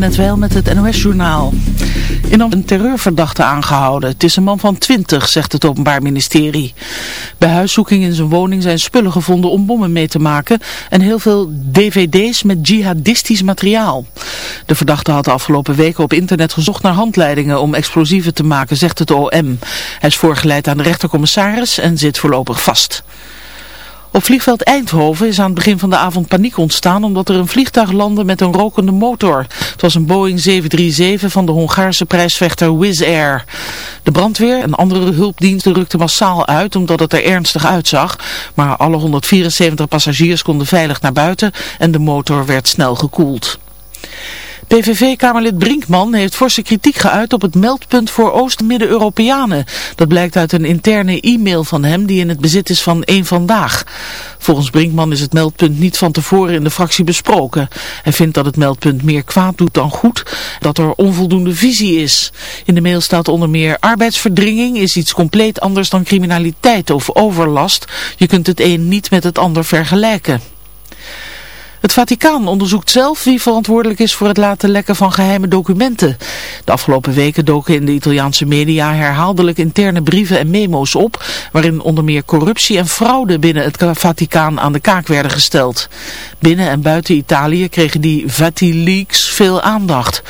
net wel met het NOS-journaal. In een terreurverdachte aangehouden. Het is een man van 20, zegt het Openbaar Ministerie. Bij huiszoeking in zijn woning zijn spullen gevonden om bommen mee te maken en heel veel dvd's met jihadistisch materiaal. De verdachte had de afgelopen weken op internet gezocht naar handleidingen om explosieven te maken, zegt het OM. Hij is voorgeleid aan de rechtercommissaris en zit voorlopig vast. Op vliegveld Eindhoven is aan het begin van de avond paniek ontstaan omdat er een vliegtuig landde met een rokende motor. Het was een Boeing 737 van de Hongaarse prijsvechter Wizz Air. De brandweer en andere hulpdiensten rukten massaal uit omdat het er ernstig uitzag. Maar alle 174 passagiers konden veilig naar buiten en de motor werd snel gekoeld. PVV-kamerlid Brinkman heeft forse kritiek geuit op het meldpunt voor Oost-Midden-Europeanen. Dat blijkt uit een interne e-mail van hem die in het bezit is van één Vandaag. Volgens Brinkman is het meldpunt niet van tevoren in de fractie besproken. Hij vindt dat het meldpunt meer kwaad doet dan goed, dat er onvoldoende visie is. In de mail staat onder meer arbeidsverdringing is iets compleet anders dan criminaliteit of overlast. Je kunt het een niet met het ander vergelijken. Het Vaticaan onderzoekt zelf wie verantwoordelijk is voor het laten lekken van geheime documenten. De afgelopen weken doken in de Italiaanse media herhaaldelijk interne brieven en memo's op, waarin onder meer corruptie en fraude binnen het Vaticaan aan de kaak werden gesteld. Binnen en buiten Italië kregen die Vati-leaks veel aandacht.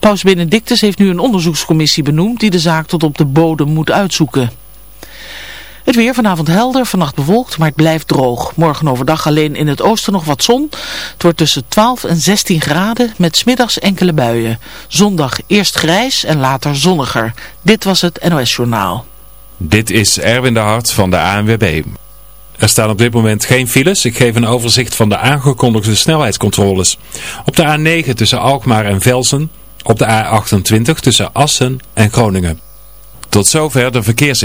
Paus Benedictus heeft nu een onderzoekscommissie benoemd die de zaak tot op de bodem moet uitzoeken. Het weer vanavond helder, vannacht bewolkt, maar het blijft droog. Morgen overdag alleen in het oosten nog wat zon. Het wordt tussen 12 en 16 graden met smiddags enkele buien. Zondag eerst grijs en later zonniger. Dit was het NOS Journaal. Dit is Erwin de Hart van de ANWB. Er staan op dit moment geen files. Ik geef een overzicht van de aangekondigde snelheidscontroles. Op de A9 tussen Alkmaar en Velsen. Op de A28 tussen Assen en Groningen. Tot zover de verkeers.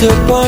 disappointment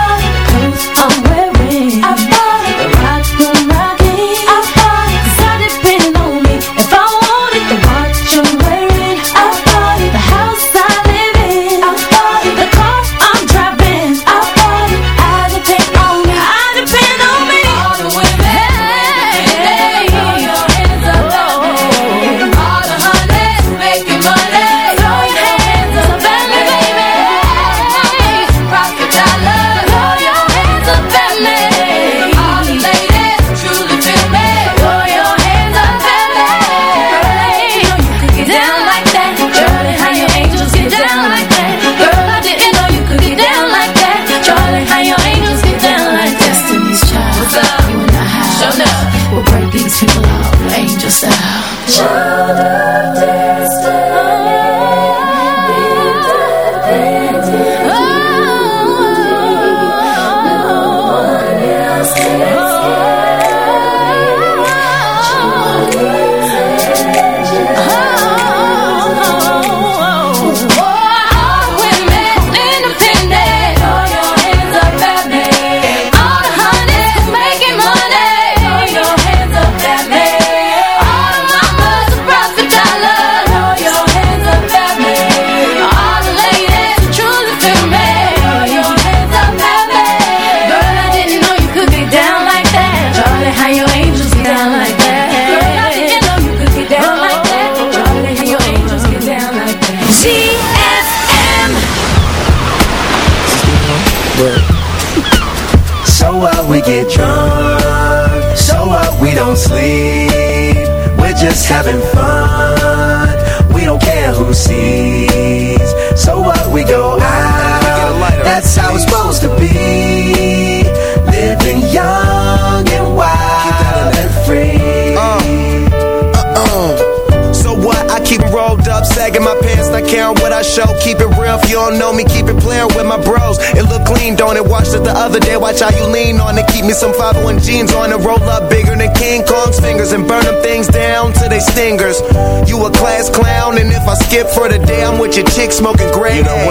Me some 501 jeans on a roll up bigger than King Kong's fingers and burn them things down to they stingers. You a class clown, and if I skip for the day, I'm with your chick smoking gray. You know?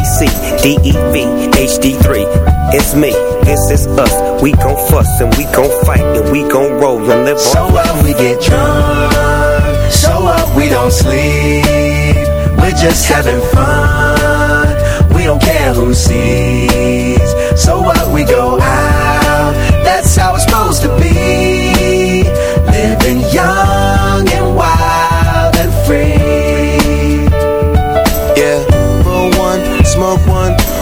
MAC, DEV, HD3. It's me, this is us. We gon' fuss and we gon' fight and we gon' roll and live on. So what we get drunk, so what we don't sleep. We're just having fun. We don't care who sees. So what we go out, that's how it's supposed to be.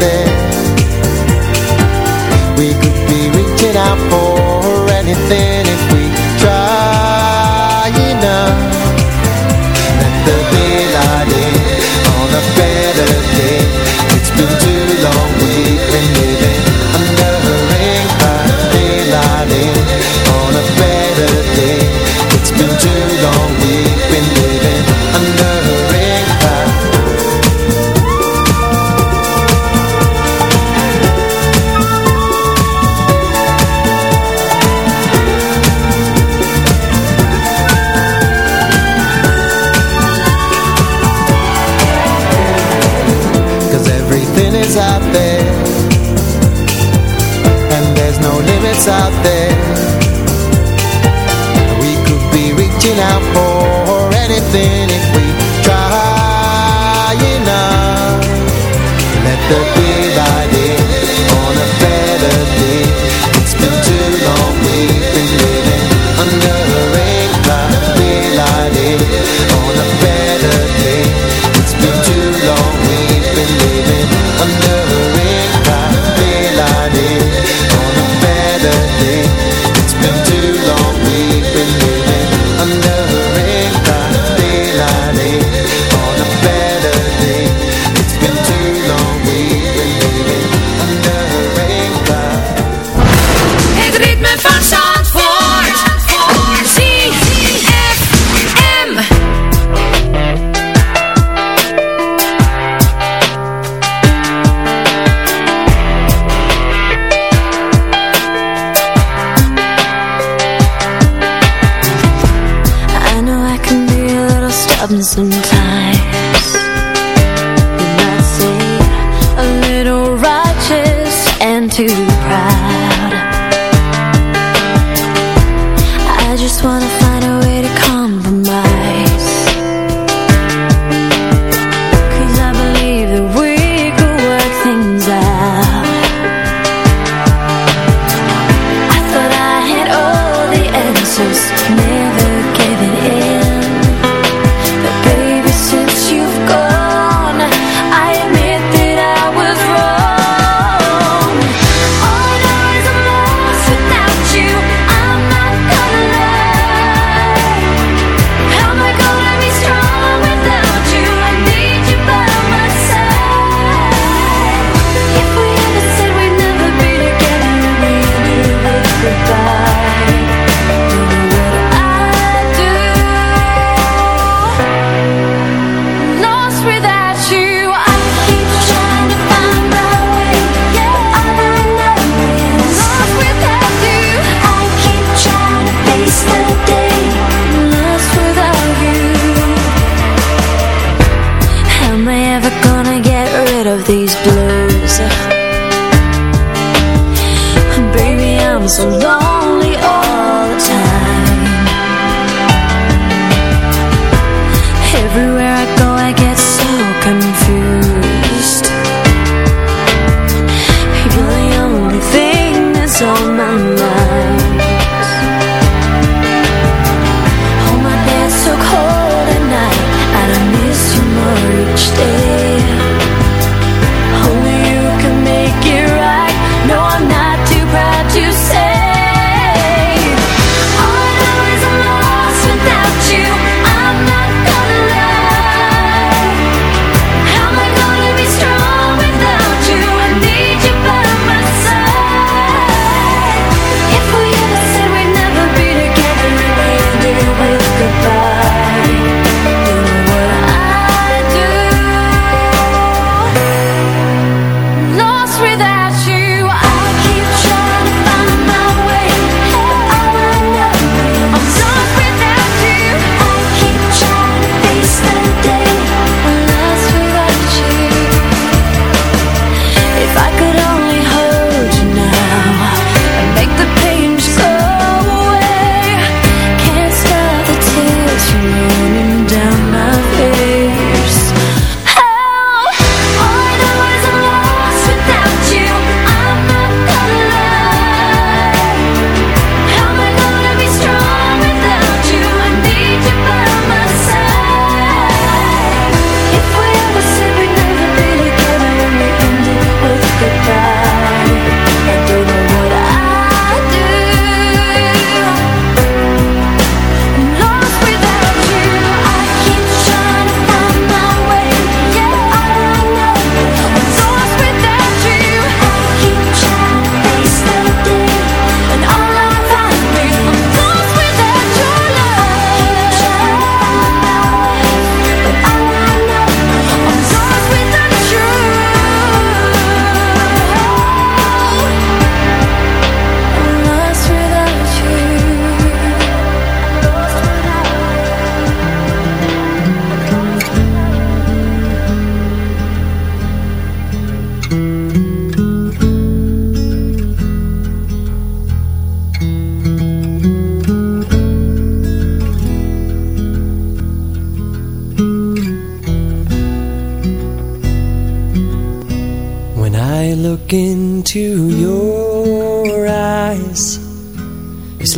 there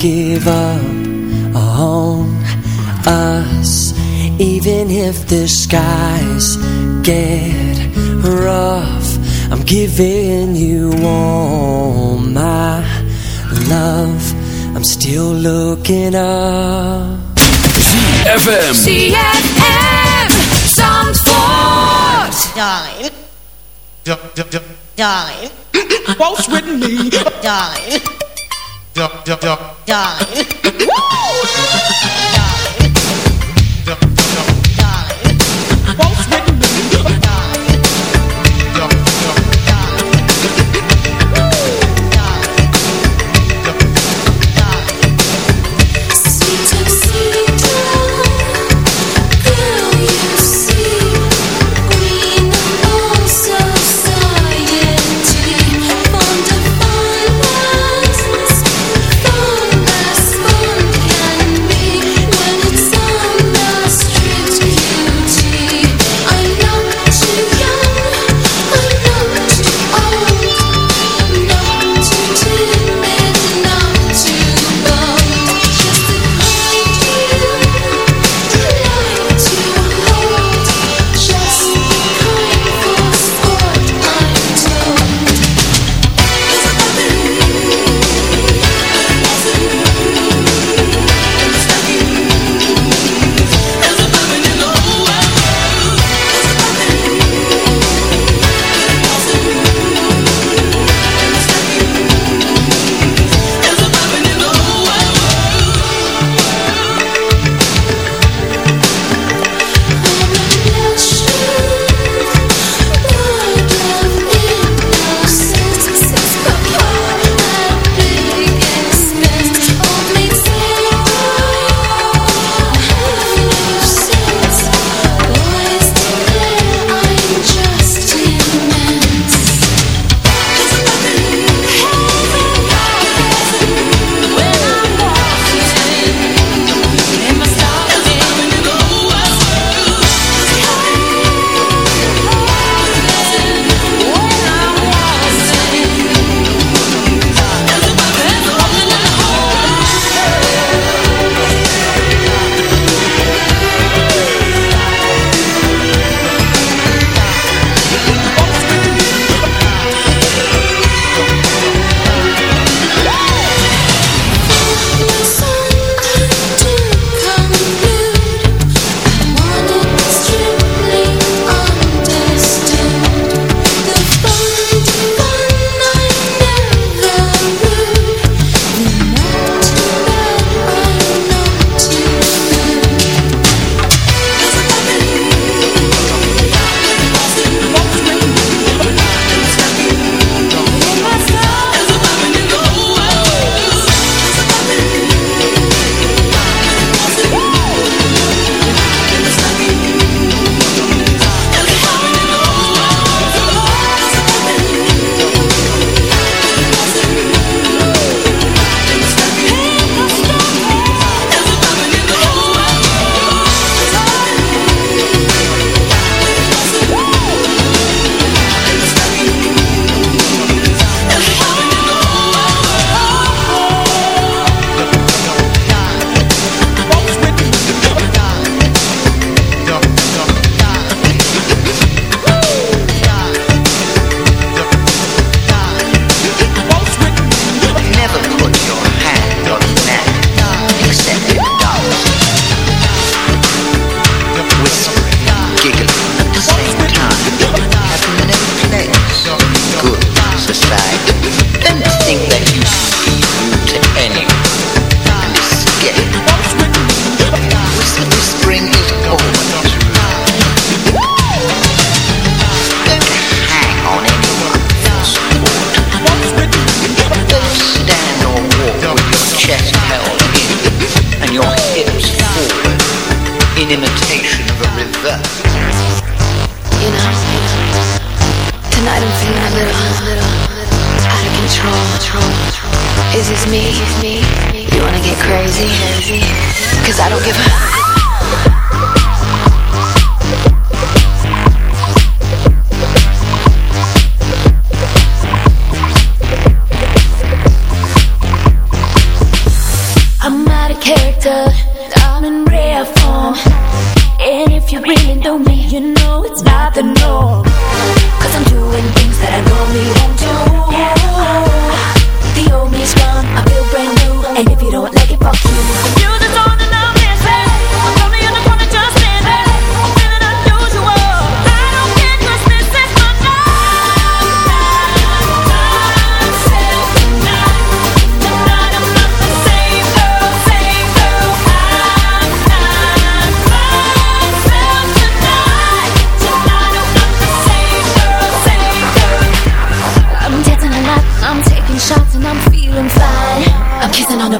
give up on us Even if the skies get rough. I'm giving you all my love. I'm still looking up. ZFM ZFM Zandvoort. Darling. Darling. Waltz with me. Darling ja, ja, ja. Ja.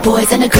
boys and the girls.